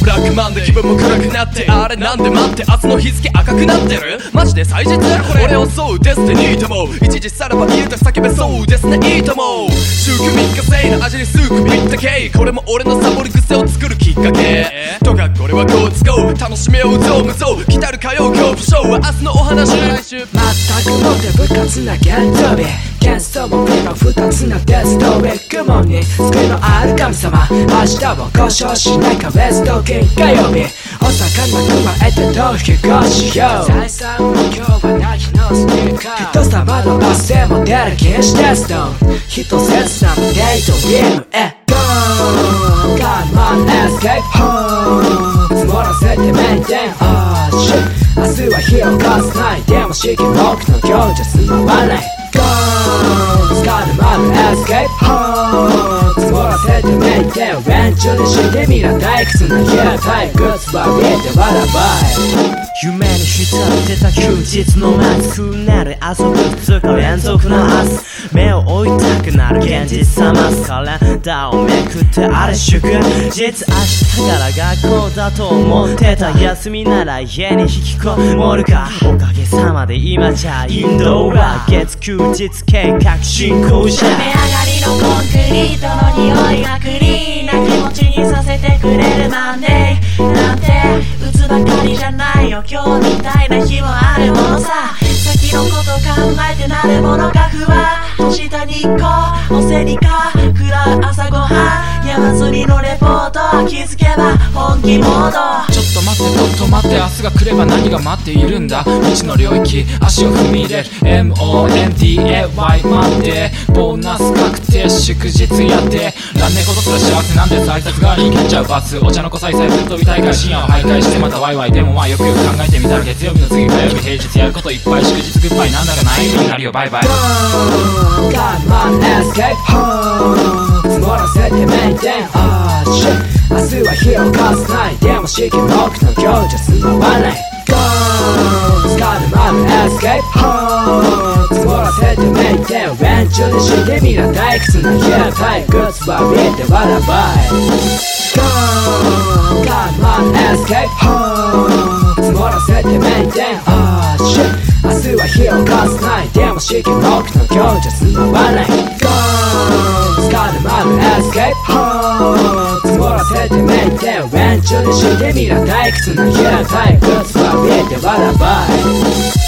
ブラックマンで気分も辛くなってあれなんで待って明日の日付赤くなってる？マジで祭日これ。俺をそうデスティニーとも一時さらば言うと叫べそうですねいいとも週休3日制の味にすぐビったけこれも俺のサボり癖を作るきっかけ。とかこれは Go Let's Go 楽しめよう。ぞ無双来たる火曜恐怖ショーは明日のお話来週。全くもって部活な原動日ゲンストも目の二つのデストウィックモンに救いのある神様明日を故障しないかベストキン火曜日お魚加えて逃避行しよう。再三の今日はなきのステッカー人様のバスでも出る禁止テスト人切なデートゲームへ Go! Come on, escape home 明日は火を貸さないでも式目の行事済まない Go! 疲れまる escape home 積もらせてメンテン連中にしてみな退屈な家退屈は見えてわらばい夢に浸ってた休日の夏くなる遊ぶ2日連続の明日目を追いたなる現実冷ますカレンダーをめくってあれ祝日明日から学校だと思ってた休みなら家に引きこもるかおかげさまで今じゃインドは月休日計画進行者雨上がりのコンクリートの匂いがクリーンな気持ちにさせてくれるマンデーなんて打つばかりじゃないよ今日みたいな日もあるものさ先のこと考えてなるものがふわっとした日光おせにか暗い朝ごはん山積みのレポート気づけば本気モード。ちょっと待ってと止まって明日が来れば何が待っているんだ。未知の領域足を踏み入れる MONDAY マンデーボーナス確定祝日やってランネことすら幸せなんです挨拶代わりに蹴っちゃうバスお茶の子さいさいぶっ飛び大会深夜を徘徊してまたワイワイでもまあよくよく考えてみたら月曜日の次火曜日平日やることいっぱい祝日グッバイなんだかないになるよバイバイ。Come on, escape home 積もらせてメンテン Oh shit 明日は火を貸さない。でも式目の行事済まわない。Go 疲れまる escape は積もらせてメンテン連中にしてみな退屈な家退屈は見てわらばい Go Come on, escape は積もらせてメンテン Oh shit 明日は火を貸さない。もしき僕の今日じゃ済まわない Go! 疲れまるエスケープホー積もらせてメイテン連中にしてみら退屈な嫌い退ズは見えて笑わばい